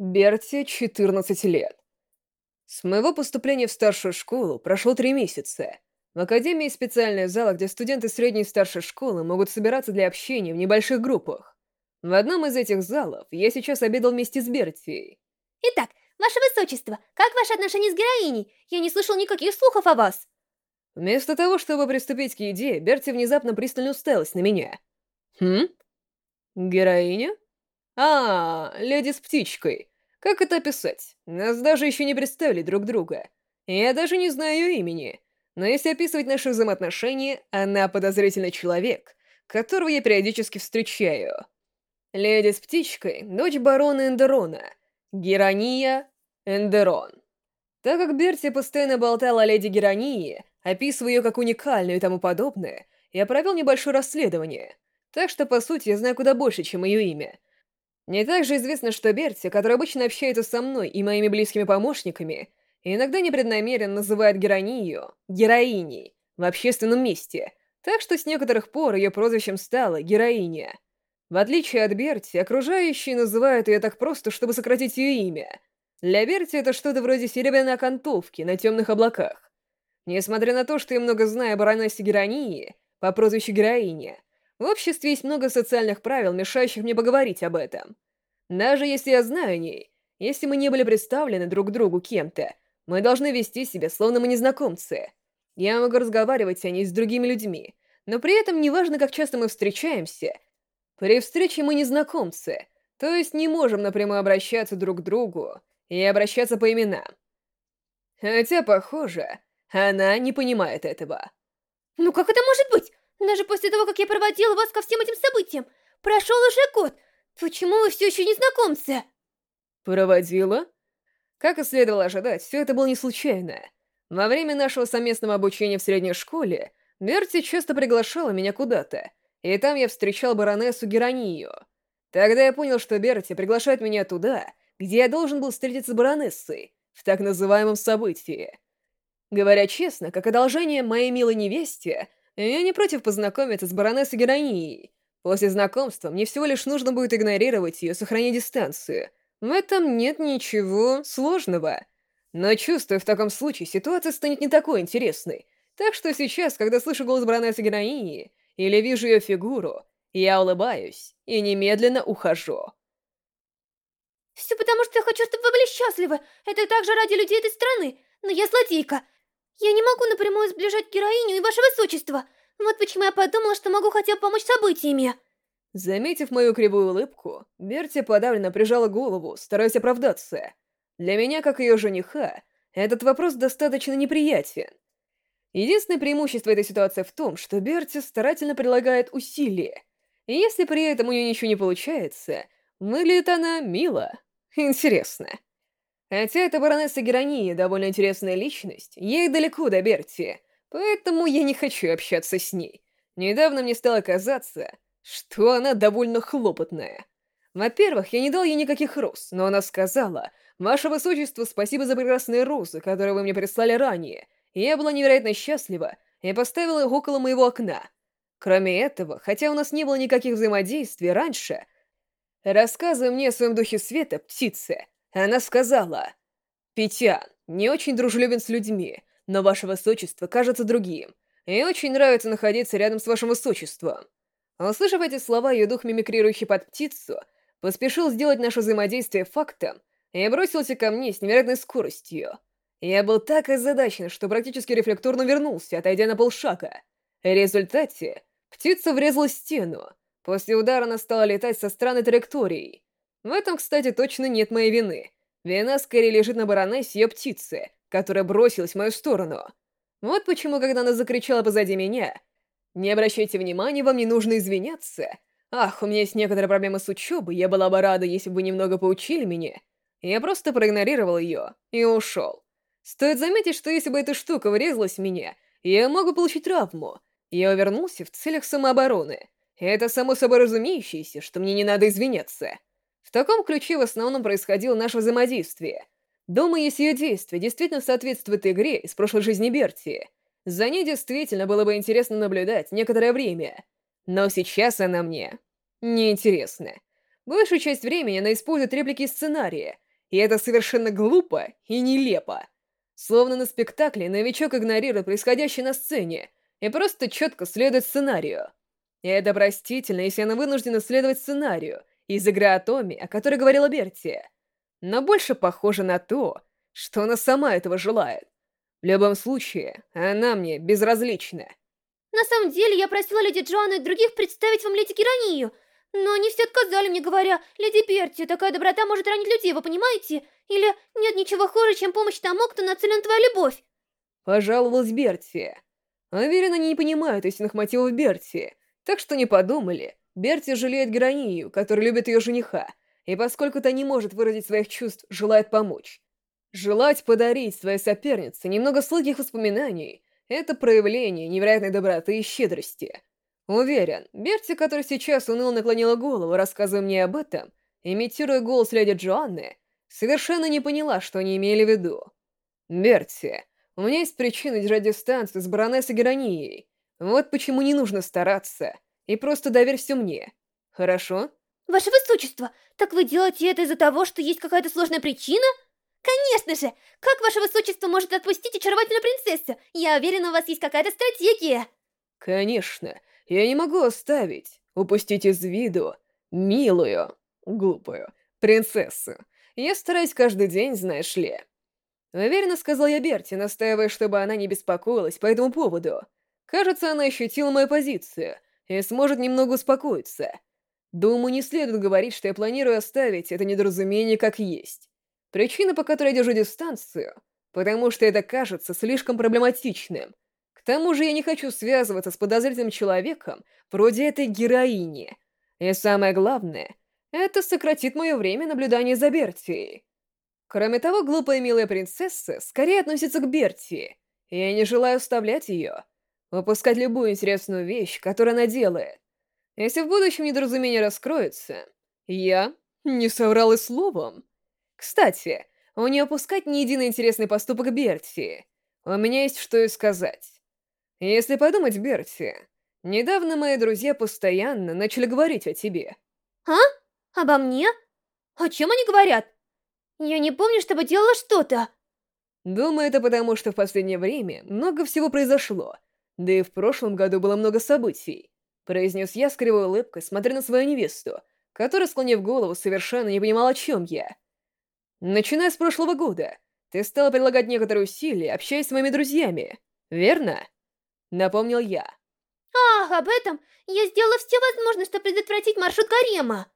Берти, 14 лет. С моего поступления в старшую школу прошло три месяца. В академии специальная зала, где студенты средней и старшей школы могут собираться для общения в небольших группах. В одном из этих залов я сейчас обедал вместе с Бертией. Итак, ваше высочество, как ваши отношения с героиней? Я не слышал никаких слухов о вас. Вместо того, чтобы приступить к еде, Берти внезапно пристально уставилась на меня. Хм? Героиня? А, леди с птичкой. Как это описать? Нас даже еще не представили друг друга. Я даже не знаю ее имени. Но если описывать наши взаимоотношения, она подозрительный человек, которого я периодически встречаю. Леди с птичкой — дочь барона Эндерона, Герония Эндерон. Так как Берти постоянно болтала о леди Геронии, описывая ее как уникальную и тому подобное, я провел небольшое расследование. Так что, по сути, я знаю куда больше, чем ее имя — мне также известно, что Берти, который обычно общается со мной и моими близкими помощниками, иногда непреднамеренно называет героиню героиней в общественном месте, так что с некоторых пор ее прозвищем стало героиня. В отличие от Берти, окружающие называют ее так просто, чтобы сократить ее имя. Для Берти это что-то вроде серебряной окантовки на темных облаках. Несмотря на то, что я много знаю о баронессе Геронии по прозвищу Героиня, в обществе есть много социальных правил, мешающих мне поговорить об этом. Даже если я знаю о ней, если мы не были представлены друг другу кем-то, мы должны вести себя, словно мы незнакомцы. Я могу разговаривать о ней с другими людьми, но при этом неважно, как часто мы встречаемся, при встрече мы незнакомцы, то есть не можем напрямую обращаться друг к другу и обращаться по именам. Хотя, похоже, она не понимает этого. Ну как это может быть? Даже после того, как я проводила вас ко всем этим событиям, прошел уже год. Почему вы все еще не знакомцы? Проводила? Как и следовало ожидать, все это было не случайно. Во время нашего совместного обучения в средней школе Берти часто приглашала меня куда-то, и там я встречал баронессу Геронию. Тогда я понял, что Берти приглашает меня туда, где я должен был встретиться с баронессой, в так называемом событии. Говоря честно, как одолжение моей милой невесте, я не против познакомиться с баронессой Геронией. После знакомства мне всего лишь нужно будет игнорировать ее, сохраняя дистанцию. В этом нет ничего сложного. Но чувствую, в таком случае ситуация станет не такой интересной. Так что сейчас, когда слышу голос баронессы Героинии или вижу ее фигуру, я улыбаюсь и немедленно ухожу. Все потому, что я хочу, чтобы вы были счастливы. Это также ради людей этой страны. Но я злодейка. Я не могу напрямую сближать героиню и ваше высочество. Вот почему я подумала, что могу хотя бы помочь событиями. Заметив мою кривую улыбку, Берти подавленно прижала голову, стараясь оправдаться. Для меня, как ее жениха, этот вопрос достаточно неприятен. Единственное преимущество этой ситуации в том, что Берти старательно прилагает усилия. И если при этом у нее ничего не получается, выглядит она мило. Интересно. Хотя эта баронесса Герония довольно интересная личность, ей далеко до Берти, поэтому я не хочу общаться с ней. Недавно мне стало казаться, что она довольно хлопотная. Во-первых, я не дал ей никаких роз, но она сказала, «Ваше Высочество, спасибо за прекрасные розы, которые вы мне прислали ранее». Я была невероятно счастлива и поставила их около моего окна. Кроме этого, хотя у нас не было никаких взаимодействий раньше, рассказывая мне о своем духе света, птице, она сказала, «Петян, не очень дружелюбен с людьми, но ваше высочество кажется другим, и очень нравится находиться рядом с вашим высочеством». Услышав эти слова, ее дух, мимикрирующий под птицу, поспешил сделать наше взаимодействие фактом и бросился ко мне с невероятной скоростью. Я был так озадачен, что практически рефлекторно вернулся, отойдя на полшага. В результате птица врезалась стену. После удара она стала летать со странной траекторией. В этом, кстати, точно нет моей вины. Вина скорее лежит на баронессе ее птице, которая бросилась в мою сторону. Вот почему, когда она закричала позади меня, «Не обращайте внимания, вам не нужно извиняться. Ах, у меня есть некоторые проблемы с учебой, я была бы рада, если бы немного поучили меня». Я просто проигнорировал ее и ушел. Стоит заметить, что если бы эта штука врезалась в меня, я мог бы получить травму. Я увернулся в целях самообороны. Это само собой разумеющееся, что мне не надо извиняться. В таком ключе в основном происходило наше взаимодействие. Думаю, ее действие действительно соответствует игре из прошлой жизни Берти, за ней действительно было бы интересно наблюдать некоторое время. Но сейчас она мне неинтересна. Большую часть времени она использует реплики из сценария, И это совершенно глупо и нелепо. Словно на спектакле новичок игнорирует происходящее на сцене и просто четко следует сценарию. И это простительно, если она вынуждена следовать сценарию из игры Атоми, о которой говорила Берти. Но больше похоже на то, что она сама этого желает. В любом случае, она мне безразлична. На самом деле, я просила леди Джоанну и других представить вам леди Геронию, но они все отказали мне, говоря, «Леди Берти, такая доброта может ранить людей, вы понимаете? Или нет ничего хуже, чем помощь тому, кто нацелен твоя любовь?» Пожаловалась Берти. Уверена, они не понимают истинных мотивов Берти, так что не подумали. Берти жалеет Геронию, который любит ее жениха, и поскольку та не может выразить своих чувств, желает помочь. Желать подарить своей сопернице немного сладких воспоминаний — это проявление невероятной доброты и щедрости. Уверен, Берти, которая сейчас уныло наклонила голову, рассказывая мне об этом, имитируя голос леди Джоанны, совершенно не поняла, что они имели в виду. «Берти, у меня есть причина держать дистанцию с баронессой Геронией. Вот почему не нужно стараться, и просто доверь все мне. Хорошо?» «Ваше Высочество, так вы делаете это из-за того, что есть какая-то сложная причина?» «Конечно же! Как ваше высочество может отпустить очаровательную принцессу? Я уверена, у вас есть какая-то стратегия!» «Конечно! Я не могу оставить, упустить из виду милую, глупую принцессу. Я стараюсь каждый день, знаешь ли». Уверенно сказал я Берти, настаивая, чтобы она не беспокоилась по этому поводу. Кажется, она ощутила мою позицию и сможет немного успокоиться. Думаю, не следует говорить, что я планирую оставить это недоразумение как есть. Причина, по которой я держу дистанцию, потому что это кажется слишком проблематичным. К тому же я не хочу связываться с подозрительным человеком вроде этой героини. И самое главное, это сократит мое время наблюдания за Бертией. Кроме того, глупая милая принцесса скорее относится к Бертии, и я не желаю оставлять ее, выпускать любую интересную вещь, которую она делает. Если в будущем недоразумение раскроется, я не соврал и словом. Кстати, у нее пускать ни единый интересный поступок Берти. У меня есть что и сказать. Если подумать, Берти, недавно мои друзья постоянно начали говорить о тебе. А? Обо мне? О чем они говорят? Я не помню, чтобы делала что-то. Думаю, это потому, что в последнее время много всего произошло. Да и в прошлом году было много событий. Произнес я с кривой улыбкой, смотря на свою невесту, которая, склонив голову, совершенно не понимала, о чем я. Начиная с прошлого года, ты стала прилагать некоторые усилия, общаясь с моими друзьями, верно? Напомнил я. Ах, об этом! Я сделала все возможное, чтобы предотвратить маршрут гарема.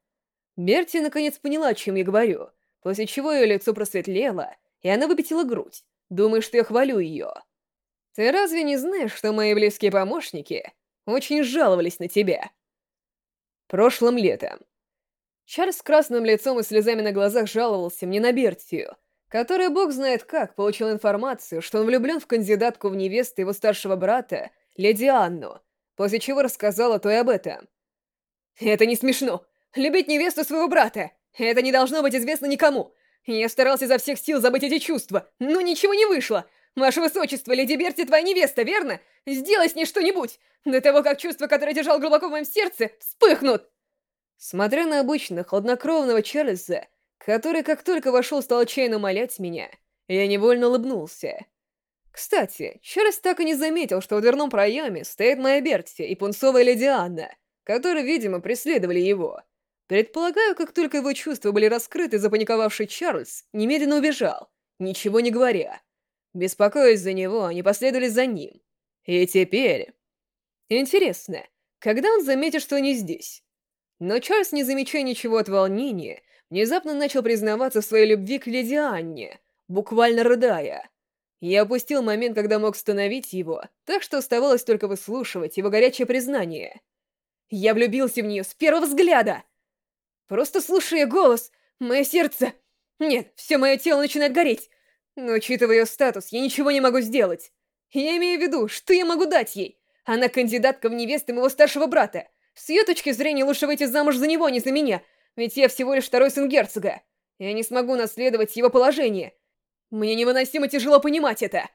Берти наконец поняла, о чем я говорю, после чего ее лицо просветлело, и она выпятила грудь, думая, что я хвалю ее. Ты разве не знаешь, что мои близкие помощники очень жаловались на тебя? Прошлым летом Чарльз с красным лицом и слезами на глазах жаловался мне на Бертию, которая, бог знает как, получил информацию, что он влюблен в кандидатку в невесты его старшего брата, леди Анну, после чего рассказала той об этом. «Это не смешно! Любить невесту своего брата! Это не должно быть известно никому! Я старался изо всех сил забыть эти чувства, но ничего не вышло! Ваше Высочество, леди Берти твоя невеста, верно? Сделай с ней что-нибудь! До того, как чувства, которые держал глубоко в моем сердце, вспыхнут!» Смотря на обычно хладнокровного Чарльза, который как только вошел стал отчаянно умолять меня, я невольно улыбнулся. Кстати, Чарльз так и не заметил, что в дверном проеме стоит моя Берти и пунцовая леди Анна, которые, видимо, преследовали его. Предполагаю, как только его чувства были раскрыты, запаниковавший Чарльз немедленно убежал, ничего не говоря. Беспокоясь за него, они последовали за ним. И теперь... Интересно, когда он заметит, что они здесь? Но Чарльз, не замечая ничего от волнения, внезапно начал признаваться в своей любви к леди Анне, буквально рыдая. Я опустил момент, когда мог остановить его, так что оставалось только выслушивать его горячее признание. Я влюбился в нее с первого взгляда! Просто слушая голос, мое сердце... Нет, все мое тело начинает гореть. Но, учитывая ее статус, я ничего не могу сделать. Я имею в виду, что я могу дать ей? Она кандидатка в невесты моего старшего брата. С ее точки зрения лучше выйти замуж за него, а не за меня, ведь я всего лишь второй сын герцога. Я не смогу наследовать его положение. Мне невыносимо тяжело понимать это.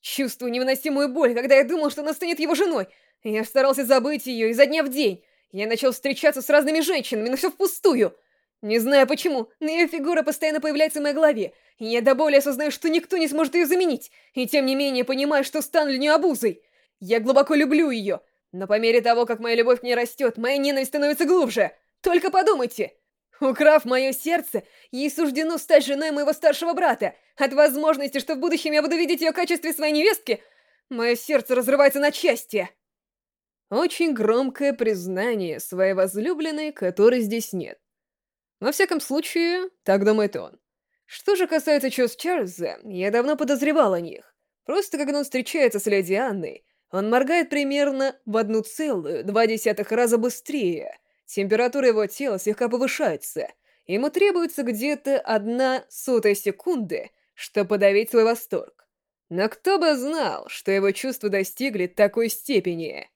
Чувствую невыносимую боль, когда я думал, что она станет его женой. Я старался забыть ее изо дня в день. Я начал встречаться с разными женщинами, но все впустую. Не знаю почему, но ее фигура постоянно появляется в моей голове, и я до боли осознаю, что никто не сможет ее заменить, и тем не менее понимаю, что стану для нее обузой. Я глубоко люблю ее, но по мере того, как моя любовь к ней растет, моя ненависть становится глубже. Только подумайте! Украв мое сердце, ей суждено стать женой моего старшего брата. От возможности, что в будущем я буду видеть ее в качестве своей невестки, мое сердце разрывается на части. Очень громкое признание своей возлюбленной, которой здесь нет. Во всяком случае, так думает он. Что же касается чувств Чарльза, я давно подозревал о них. Просто когда он встречается с леди Анной, он моргает примерно в одну целую, два десятых раза быстрее. Температура его тела слегка повышается. Ему требуется где-то одна сотая секунды, чтобы подавить свой восторг. Но кто бы знал, что его чувства достигли такой степени?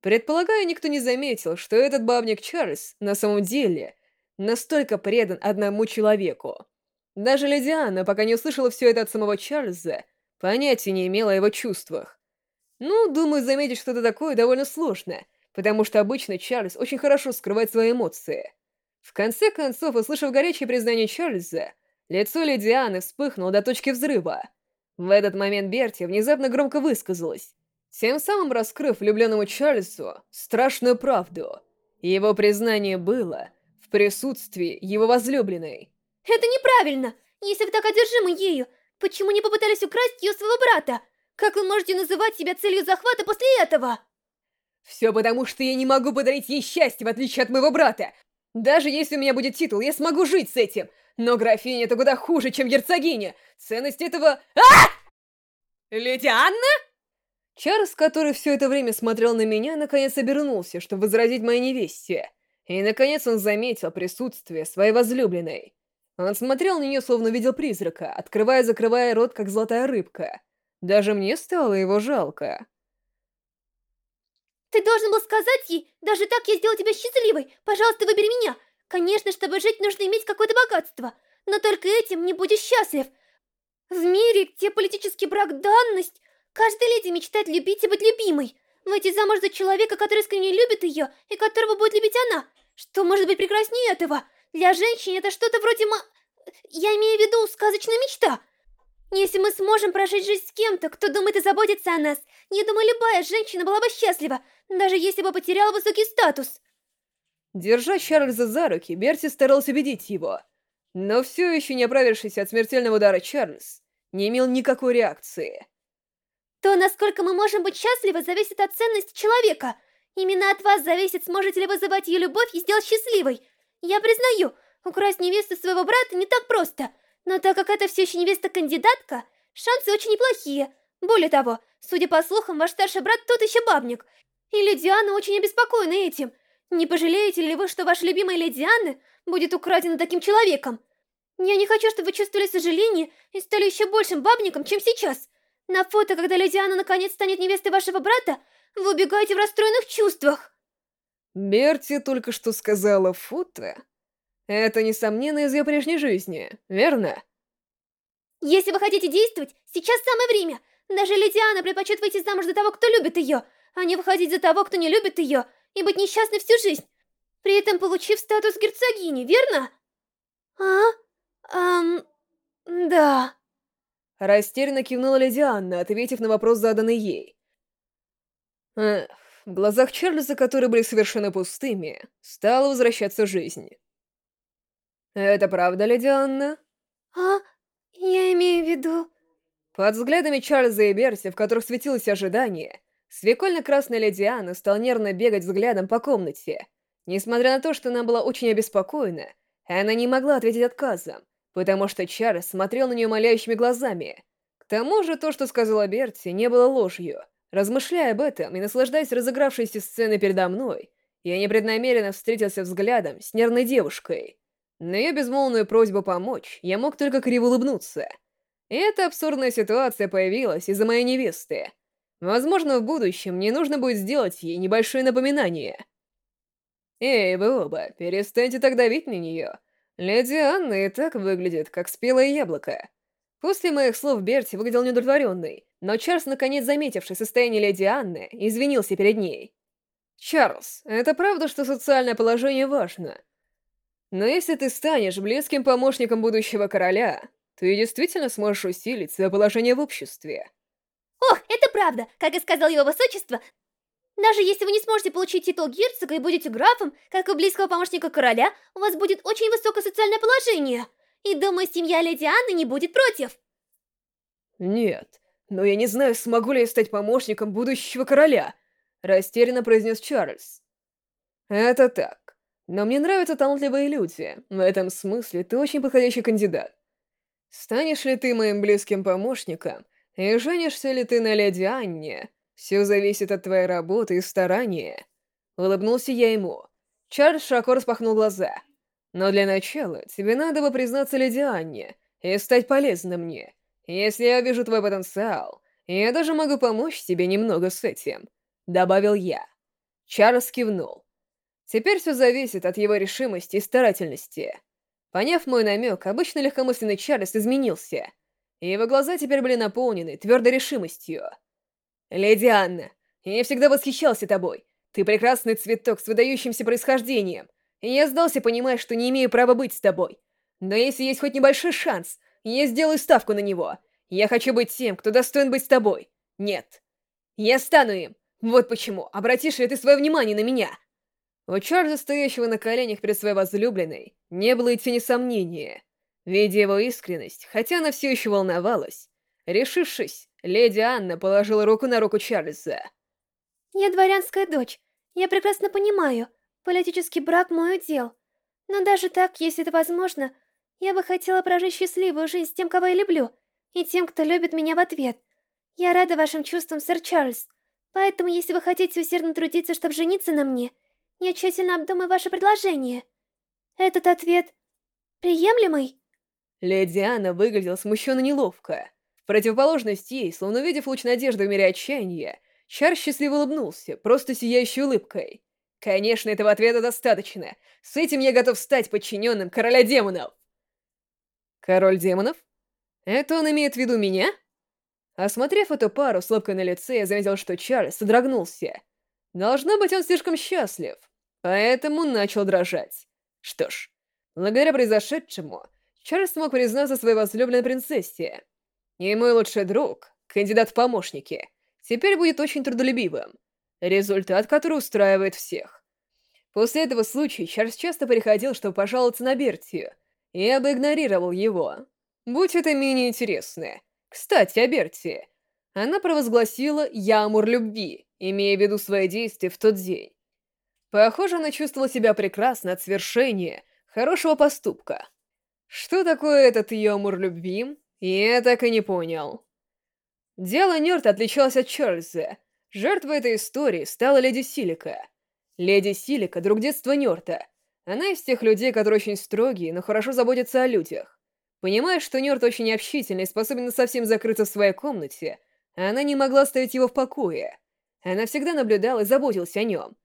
Предполагаю, никто не заметил, что этот бабник Чарльз на самом деле настолько предан одному человеку. Даже леди Анна, пока не услышала все это от самого Чарльза, понятия не имела о его чувствах. Ну, думаю, заметить что-то такое довольно сложно, потому что обычно Чарльз очень хорошо скрывает свои эмоции. В конце концов, услышав горячее признание Чарльза, лицо леди Анны вспыхнуло до точки взрыва. В этот момент Берти внезапно громко высказалась, тем самым раскрыв влюбленному Чарльзу страшную правду. Его признание было присутствии его возлюбленной. «Это неправильно! Если вы так одержимы ею, почему не попытались украсть ее своего брата? Как вы можете называть себя целью захвата после этого?» «Все потому, что я не могу подарить ей счастье, в отличие от моего брата. Даже если у меня будет титул, я смогу жить с этим. Но графиня это куда хуже, чем герцогиня. Ценность этого... а Леди Анна?» Чарльз, который все это время смотрел на меня, наконец обернулся, чтобы возразить моей невесте. И, наконец, он заметил присутствие своей возлюбленной. Он смотрел на нее, словно видел призрака, открывая и закрывая рот, как золотая рыбка. Даже мне стало его жалко. «Ты должен был сказать ей, даже так я сделал тебя счастливой, пожалуйста, выбери меня. Конечно, чтобы жить, нужно иметь какое-то богатство, но только этим не будешь счастлив. В мире, где политический брак — данность, Каждая леди мечтает любить и быть любимой. Выйти замуж за человека, который искренне любит ее, и которого будет любить она. Что может быть прекраснее этого? Для женщин это что-то вроде ма... Я имею в виду сказочная мечта. Если мы сможем прожить жизнь с кем-то, кто думает и заботится о нас, я думаю, любая женщина была бы счастлива, даже если бы потеряла высокий статус. Держа Чарльза за руки, Берти старался убедить его. Но все еще не оправившийся от смертельного удара Чарльз не имел никакой реакции. То, насколько мы можем быть счастливы, зависит от ценности человека. Именно от вас зависит, сможете ли вызывать ее любовь и сделать счастливой. Я признаю, украсть невесту своего брата не так просто. Но так как это все еще невеста-кандидатка, шансы очень неплохие. Более того, судя по слухам, ваш старший брат тот еще бабник. И Леди очень обеспокоена этим. Не пожалеете ли вы, что ваша любимая Леди будет украдена таким человеком? Я не хочу, чтобы вы чувствовали сожаление и стали еще большим бабником, чем сейчас. На фото, когда леди Анна наконец станет невестой вашего брата, вы убегаете в расстроенных чувствах. Берти только что сказала «фото». Это, несомненно, из ее прежней жизни, верно? Если вы хотите действовать, сейчас самое время. Даже леди Анна предпочет выйти замуж за того, кто любит ее, а не выходить за того, кто не любит ее, и быть несчастной всю жизнь, при этом получив статус герцогини, верно? А? Эм... Да... Растерянно кивнула леди Анна, ответив на вопрос, заданный ей. Эх, в глазах Чарльза, которые были совершенно пустыми, стала возвращаться жизнь. «Это правда, леди Анна?» «А, я имею в виду...» Под взглядами Чарльза и Берси, в которых светилось ожидание, свекольно-красная леди Анна стала нервно бегать взглядом по комнате. Несмотря на то, что она была очень обеспокоена, она не могла ответить отказом, потому что Чарльз смотрел на нее молящими глазами. К тому же то, что сказала Берти, не было ложью. Размышляя об этом и наслаждаясь разыгравшейся сценой передо мной, я непреднамеренно встретился взглядом с нервной девушкой. На ее безмолвную просьбу помочь я мог только криво улыбнуться. Эта абсурдная ситуация появилась из-за моей невесты. Возможно, в будущем мне нужно будет сделать ей небольшое напоминание. Эй, вы оба, перестаньте так давить на нее. Леди Анна и так выглядит, как спелое яблоко. После моих слов Берти выглядел неудовлетворенный, но Чарльз, наконец заметивший состояние леди Анны, извинился перед ней. «Чарльз, это правда, что социальное положение важно?» Но если ты станешь близким помощником будущего короля, ты действительно сможешь усилить свое положение в обществе. Ох, это правда! Как и сказал его высочество, даже если вы не сможете получить титул герцога и будете графом, как у близкого помощника короля, у вас будет очень высокое социальное положение. И думаю, семья леди Анны не будет против. Нет, но я не знаю, смогу ли я стать помощником будущего короля, растерянно произнес Чарльз. Это так. Но мне нравятся талантливые люди. В этом смысле ты очень подходящий кандидат. Станешь ли ты моим близким помощником, и женишься ли ты на леди Анне, все зависит от твоей работы и старания. Улыбнулся я ему. Чарльз широко распахнул глаза. Но для начала тебе надо бы признаться леди Анне и стать полезным мне. Если я вижу твой потенциал, я даже могу помочь тебе немного с этим. Добавил я. Чарльз кивнул. Теперь все зависит от его решимости и старательности. Поняв мой намек, обычно легкомысленный Чарльз изменился, и его глаза теперь были наполнены твердой решимостью. «Леди Анна, я всегда восхищался тобой. Ты прекрасный цветок с выдающимся происхождением. Я сдался, понимая, что не имею права быть с тобой. Но если есть хоть небольшой шанс, я сделаю ставку на него. Я хочу быть тем, кто достоин быть с тобой. Нет. Я стану им. Вот почему. Обратишь ли ты свое внимание на меня?» У Чарльза, стоящего на коленях перед своей возлюбленной, не было и тени сомнения. Видя его искренность, хотя она все еще волновалась, решившись, Леди Анна положила руку на руку Чарльза. «Я дворянская дочь. Я прекрасно понимаю, политический брак — мой удел. Но даже так, если это возможно, я бы хотела прожить счастливую жизнь с тем, кого я люблю, и тем, кто любит меня в ответ. Я рада вашим чувствам, сэр Чарльз. Поэтому, если вы хотите усердно трудиться, чтобы жениться на мне, я тщательно обдумаю ваше предложение. Этот ответ приемлемый?» Леди Анна выглядела смущенно неловко противоположность ей, словно увидев луч надежды в мире отчаяния, Чар счастливо улыбнулся, просто сияющей улыбкой. «Конечно, этого ответа достаточно. С этим я готов стать подчиненным короля демонов!» «Король демонов? Это он имеет в виду меня?» Осмотрев эту пару с улыбкой на лице, я заметил, что Чарльз содрогнулся. Должно быть, он слишком счастлив, поэтому начал дрожать. Что ж, благодаря произошедшему, Чарльз смог признаться своей возлюбленной принцессе, и мой лучший друг, кандидат в помощники, теперь будет очень трудолюбивым. Результат, который устраивает всех. После этого случая Чарльз часто приходил, чтобы пожаловаться на Бертию. Я бы игнорировал его. Будь это менее интересно. Кстати, о Бертии. Она провозгласила «Ямур любви», имея в виду свои действия в тот день. Похоже, она чувствовала себя прекрасно от свершения хорошего поступка. Что такое этот Ямур любви? Я так и не понял. Дело Нёрт отличалось от Чарльза. Жертвой этой истории стала Леди Силика. Леди Силика — друг детства Нёрта. Она из тех людей, которые очень строгие, но хорошо заботятся о людях. Понимая, что Нёрт очень общительный и способен совсем закрыться в своей комнате, она не могла оставить его в покое. Она всегда наблюдала и заботилась о нем.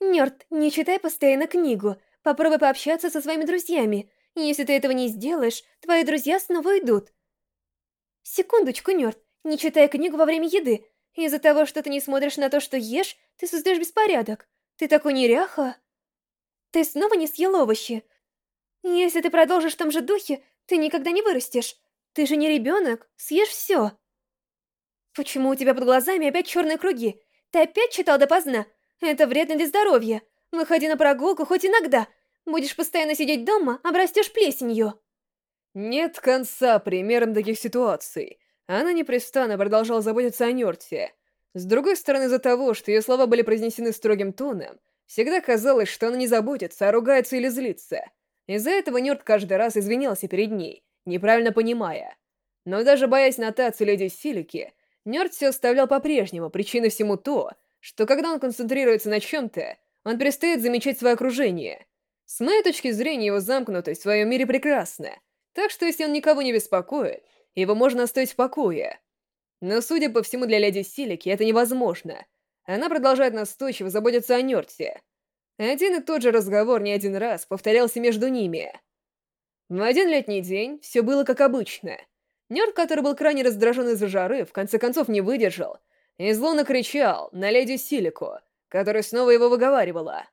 Нёрт, не читай постоянно книгу. Попробуй пообщаться со своими друзьями. Если ты этого не сделаешь, твои друзья снова уйдут. Секундочку, Нёрд, не читай книгу во время еды. Из-за того, что ты не смотришь на то, что ешь, ты создаешь беспорядок. Ты такой неряха. Ты снова не съел овощи. Если ты продолжишь в том же духе, ты никогда не вырастешь. Ты же не ребенок, съешь все. Почему у тебя под глазами опять черные круги? Ты опять читал допоздна? Это вредно для здоровья. Выходи на прогулку хоть иногда, Будешь постоянно сидеть дома, обрастешь плесенью. Нет конца примером таких ситуаций. Она непрестанно продолжала заботиться о Нёрте. С другой стороны, из-за того, что ее слова были произнесены строгим тоном, всегда казалось, что она не заботится, а ругается или злится. Из-за этого Нёрт каждый раз извинялся перед ней, неправильно понимая. Но даже боясь нотацию леди Силики, Нёрт все оставлял по-прежнему, причиной всему то, что когда он концентрируется на чем-то, он перестает замечать свое окружение — с моей точки зрения, его замкнутость в своем мире прекрасна, так что если он никого не беспокоит, его можно оставить в покое. Но, судя по всему, для леди Силики это невозможно. Она продолжает настойчиво заботиться о Нёрте. Один и тот же разговор не один раз повторялся между ними. В один летний день все было как обычно. Нёрт, который был крайне раздражен из-за жары, в конце концов не выдержал и зло накричал на леди Силику, которая снова его выговаривала.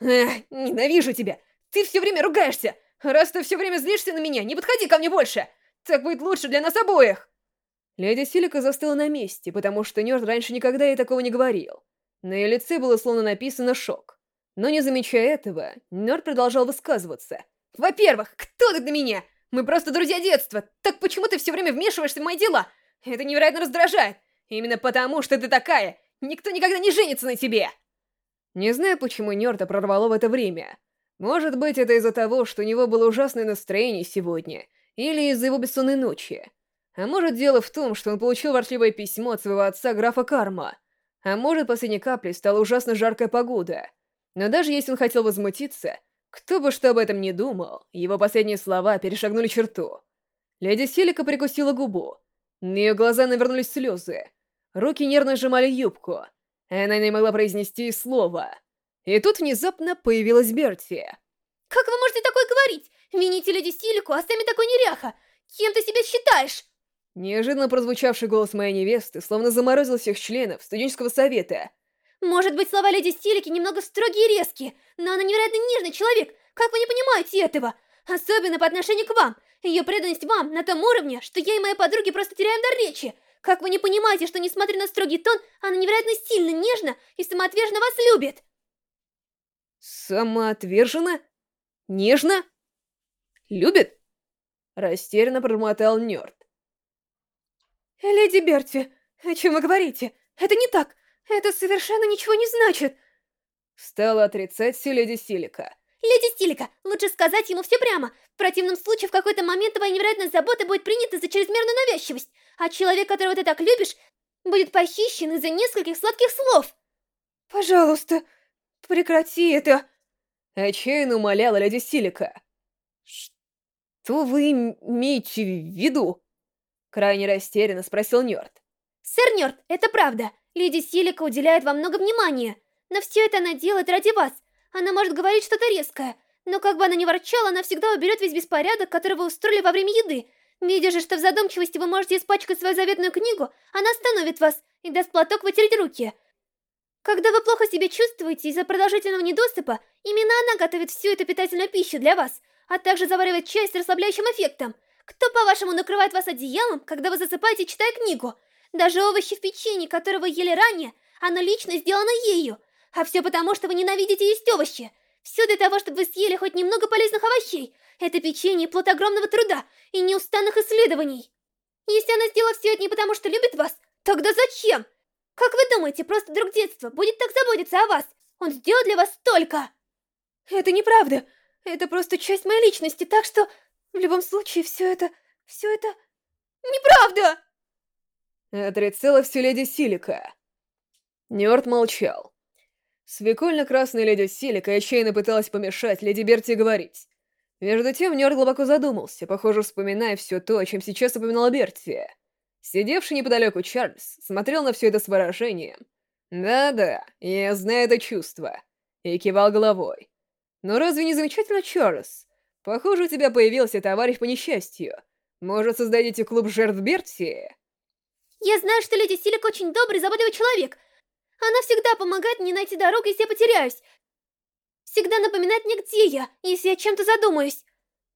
«Эх, ненавижу тебя! Ты все время ругаешься! Раз ты все время злишься на меня, не подходи ко мне больше! Так будет лучше для нас обоих!» Леди Силика застыла на месте, потому что Нёрд раньше никогда ей такого не говорил. На ее лице было словно написано «шок». Но не замечая этого, Нёрд продолжал высказываться. «Во-первых, кто ты для меня? Мы просто друзья детства. Так почему ты все время вмешиваешься в мои дела? Это невероятно раздражает. Именно потому, что ты такая. Никто никогда не женится на тебе!» Не знаю, почему Нёрта прорвало в это время. Может быть, это из-за того, что у него было ужасное настроение сегодня, или из-за его бессонной ночи. А может, дело в том, что он получил ворчливое письмо от своего отца, графа Карма. А может, последней каплей стала ужасно жаркая погода. Но даже если он хотел возмутиться, кто бы что об этом ни думал, его последние слова перешагнули черту. Леди Селика прикусила губу. На ее глаза навернулись слезы. Руки нервно сжимали юбку. Она не могла произнести слова. И тут внезапно появилась Берти. «Как вы можете такое говорить? Вините леди Силику, а сами такой неряха! Кем ты себя считаешь?» Неожиданно прозвучавший голос моей невесты словно заморозил всех членов студенческого совета. «Может быть, слова леди Стилики немного строгие и резкие, но она невероятно нежный человек, как вы не понимаете этого? Особенно по отношению к вам. Ее преданность вам на том уровне, что я и мои подруги просто теряем дар речи. Как вы не понимаете, что несмотря на строгий тон, она невероятно сильно, нежно и самоотверженно вас любит?» «Самоотверженно? Нежно? Любит?» Растерянно промотал Нёрд. «Леди Берти, о чем вы говорите? Это не так! Это совершенно ничего не значит!» Стала отрицать все леди Силика. «Леди Стилика, лучше сказать ему все прямо. В противном случае в какой-то момент твоя невероятная забота будет принята за чрезмерную навязчивость, а человек, которого ты так любишь, будет похищен из-за нескольких сладких слов!» «Пожалуйста, прекрати это!» Отчаянно умоляла леди Силика. «Что вы имеете в виду?» Крайне растерянно спросил Нёрд. «Сэр Нёрд, это правда. Леди Силика уделяет вам много внимания. Но все это она делает ради вас. Она может говорить что-то резкое. Но как бы она ни ворчала, она всегда уберет весь беспорядок, который вы устроили во время еды. Видя же, что в задумчивости вы можете испачкать свою заветную книгу, она остановит вас и даст платок вытереть руки. Когда вы плохо себя чувствуете из-за продолжительного недосыпа, именно она готовит всю эту питательную пищу для вас, а также заваривает чай с расслабляющим эффектом. Кто, по-вашему, накрывает вас одеялом, когда вы засыпаете, читая книгу? Даже овощи в печенье, которые вы ели ранее, оно лично сделано ею. А все потому, что вы ненавидите есть овощи. Все для того, чтобы вы съели хоть немного полезных овощей. Это печенье – плод огромного труда и неустанных исследований. Если она сделала все это не потому, что любит вас, тогда зачем? Как вы думаете, просто друг детства будет так заботиться о вас? Он сделал для вас столько. Это неправда. Это просто часть моей личности, так что... В любом случае, все это... все это... Неправда! Отрицала все леди Силика. Нёрд молчал. Свекольно-красная леди Силика отчаянно пыталась помешать леди Берти говорить. Между тем Нёрд глубоко задумался, похоже, вспоминая все то, о чем сейчас упоминала Берти. Сидевший неподалеку Чарльз смотрел на все это с выражением. «Да-да, я знаю это чувство», и кивал головой. «Но разве не замечательно, Чарльз? Похоже, у тебя появился товарищ по несчастью. Может, создадите клуб жертв Берти? Я знаю, что леди Силик очень добрый, заботливый человек. Она всегда помогает мне найти дорогу, если я потеряюсь. Всегда напоминает мне, где я, если я чем-то задумаюсь.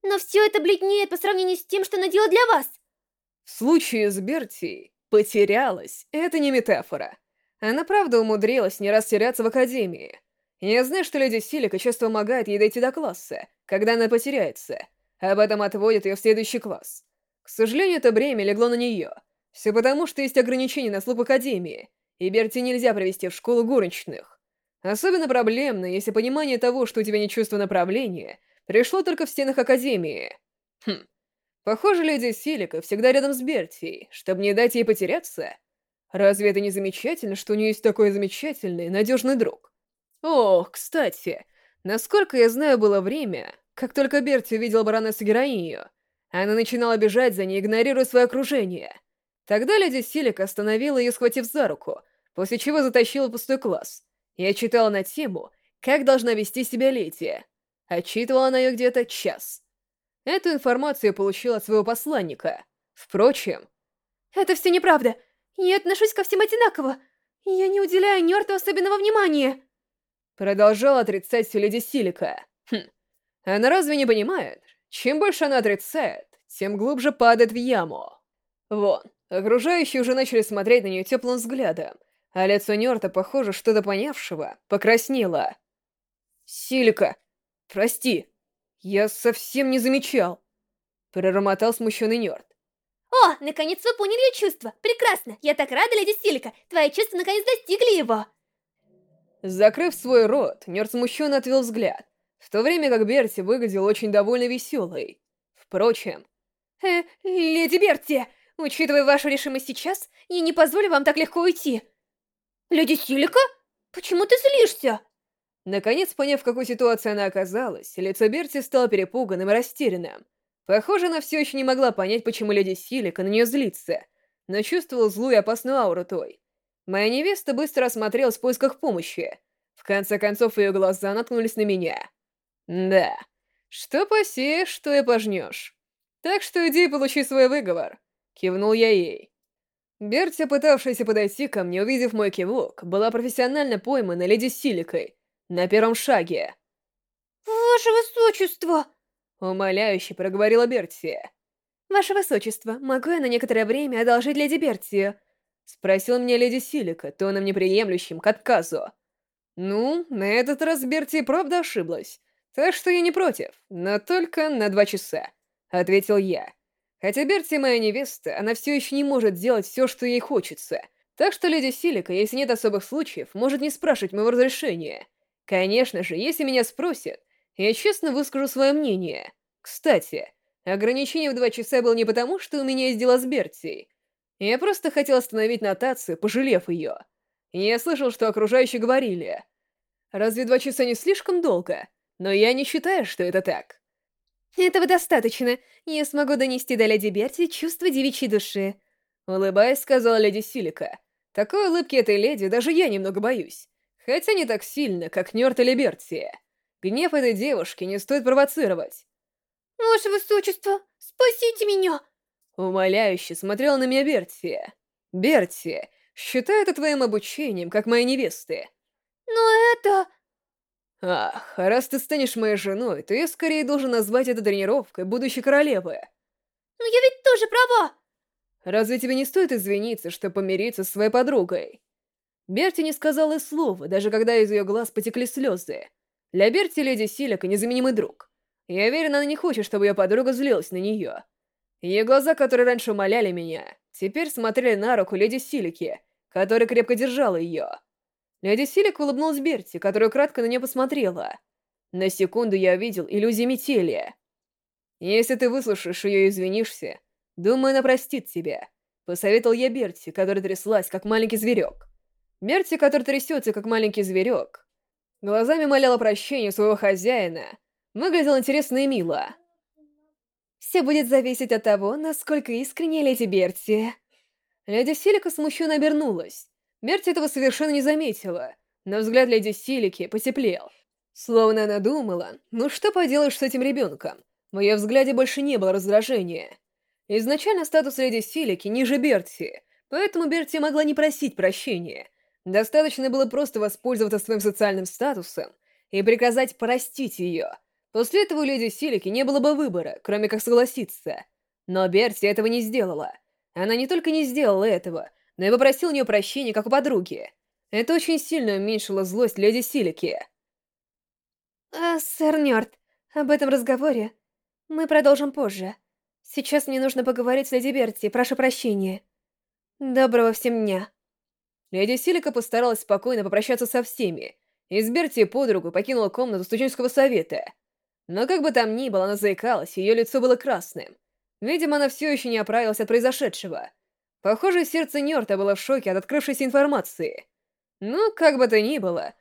Но все это бледнеет по сравнению с тем, что она делает для вас. В случае с Берти потерялась. Это не метафора. Она правда умудрилась не раз теряться в Академии. Я знаю, что леди Силика часто помогает ей дойти до класса, когда она потеряется, а потом отводит ее в следующий класс. К сожалению, это бремя легло на нее. Все потому, что есть ограничения на слуг Академии, и Берти нельзя провести в школу горничных. Особенно проблемно, если понимание того, что у тебя не чувство направления, пришло только в стенах Академии. Хм. Похоже, леди Силика всегда рядом с Берти, чтобы не дать ей потеряться. Разве это не замечательно, что у нее есть такой замечательный, надежный друг? Ох, кстати, насколько я знаю, было время, как только Берти увидел баронессу-героиню, она начинала бежать за ней, игнорируя свое окружение. Тогда леди Силик остановила ее, схватив за руку, после чего затащила пустой класс. Я читала на тему «Как должна вести себя леди». Отчитывала она ее где-то час. Эту информацию я получила от своего посланника. Впрочем... Это все неправда. Я отношусь ко всем одинаково. Я не уделяю Нёрту особенного внимания. Продолжал отрицать все леди Силика. Хм. Она разве не понимает? Чем больше она отрицает, тем глубже падает в яму. Вон, окружающие уже начали смотреть на нее теплым взглядом, а лицо Нёрта, похоже, что-то понявшего, покраснело. «Силика, прости, я совсем не замечал», — прормотал смущенный Нёрт. «О, наконец вы поняли ее чувства! Прекрасно! Я так рада, леди Силика! Твои чувства наконец достигли его!» Закрыв свой рот, Нёрд смущенно отвел взгляд, в то время как Берти выглядел очень довольно веселой. Впрочем... «Э, леди Берти, учитывая вашу решимость сейчас, я не позволю вам так легко уйти!» «Леди Силика? Почему ты злишься?» Наконец, поняв, в какой ситуации она оказалась, лицо Берти стало перепуганным и растерянным. Похоже, она все еще не могла понять, почему леди Силика на нее злится, но чувствовала злую и опасную ауру той. Моя невеста быстро осмотрелась в поисках помощи. В конце концов, ее глаза наткнулись на меня. Да, что посеешь, что и пожнешь. Так что иди и получи свой выговор. Кивнул я ей. Берти, пытавшаяся подойти ко мне, увидев мой кивок, была профессионально поймана леди Силикой на первом шаге. «Ваше Высочество!» Умоляюще проговорила Берти. «Ваше Высочество, могу я на некоторое время одолжить леди Бертию?» Спросила меня леди Силика, тоном неприемлющим к отказу. Ну, на этот раз Берти правда ошиблась. Так что я не против, но только на два часа, ответил я. Хотя Берти моя невеста, она все еще не может делать все, что ей хочется. Так что леди Силика, если нет особых случаев, может не спрашивать моего разрешения. Конечно же, если меня спросят, я честно выскажу свое мнение. Кстати, ограничение в два часа было не потому, что у меня есть дела с Бертией. Я просто хотел остановить нотацию, пожалев ее. Я слышал, что окружающие говорили. Разве два часа не слишком долго? Но я не считаю, что это так. Этого достаточно. Я смогу донести до леди Берти чувство девичьей души. Улыбаясь, сказала леди Силика. Такой улыбки этой леди даже я немного боюсь. Хотя не так сильно, как Нёрт или Берти. Гнев этой девушки не стоит провоцировать. «Ваше Высочество, спасите меня!» Умоляюще смотрела на меня Берти. «Берти, считай это твоим обучением, как моей невесты». «Но это...» «Ах, раз ты станешь моей женой, то я скорее должен назвать это тренировкой будущей королевы». «Но я ведь тоже права!» «Разве тебе не стоит извиниться, что помириться с своей подругой?» Берти не сказала и слова, даже когда из ее глаз потекли слезы. Для Берти леди Силика незаменимый друг. Я уверен, она не хочет, чтобы ее подруга злилась на нее. Ее глаза, которые раньше умоляли меня, теперь смотрели на руку леди Силики, которая крепко держала ее. Леди Силика улыбнулась Берти, которая кратко на нее посмотрела. На секунду я увидел иллюзию метели. «Если ты выслушаешь ее и извинишься, думаю, она простит тебя», — посоветовал я Берти, которая тряслась, как маленький зверек. Берти, который трясется, как маленький зверек, глазами моляла прощения своего хозяина, выглядел интересно и мило. Все будет зависеть от того, насколько искренне леди Берти. Леди Силика смущенно обернулась. Берти этого совершенно не заметила, но взгляд леди Силики потеплел. Словно она думала, ну что поделаешь с этим ребенком? В ее взгляде больше не было раздражения. Изначально статус леди Силики ниже Берти, поэтому Берти могла не просить прощения. Достаточно было просто воспользоваться своим социальным статусом и приказать простить ее. После этого у леди Силики не было бы выбора, кроме как согласиться. Но Берти этого не сделала. Она не только не сделала этого, но и попросила у нее прощения, как у подруги. Это очень сильно уменьшило злость леди Силики. А, сэр Нёрд, об этом разговоре мы продолжим позже. Сейчас мне нужно поговорить с леди Берти, прошу прощения. Доброго всем дня. Леди Силика постаралась спокойно попрощаться со всеми, и с Берти под руку покинула комнату студенческого совета. Но как бы там ни было, она заикалась, ее лицо было красным. Видимо, она все еще не оправилась от произошедшего. Похоже, сердце Нёрта было в шоке от открывшейся информации. Ну, как бы то ни было,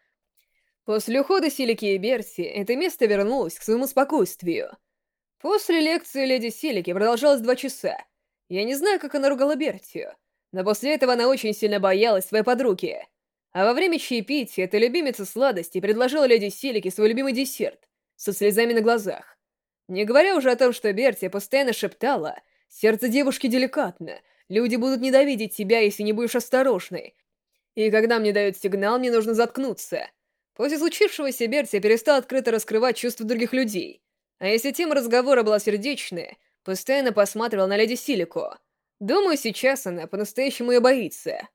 после ухода Силики и Берти это место вернулось к своему спокойствию. После лекции леди Силики продолжалась два часа. Я не знаю, как она ругала Бертию, но после этого она очень сильно боялась своей подруги. А во время чаепития эта любимица сладости предложила леди Силике свой любимый десерт со слезами на глазах. Не говоря уже о том, что Берти постоянно шептала, «Сердце девушки деликатно, люди будут ненавидеть тебя, если не будешь осторожной. И когда мне дают сигнал, мне нужно заткнуться». После случившегося Берти перестал открыто раскрывать чувства других людей. А если тема разговора была сердечная, постоянно посматривала на леди Силико. Думаю, сейчас она по-настоящему ее боится.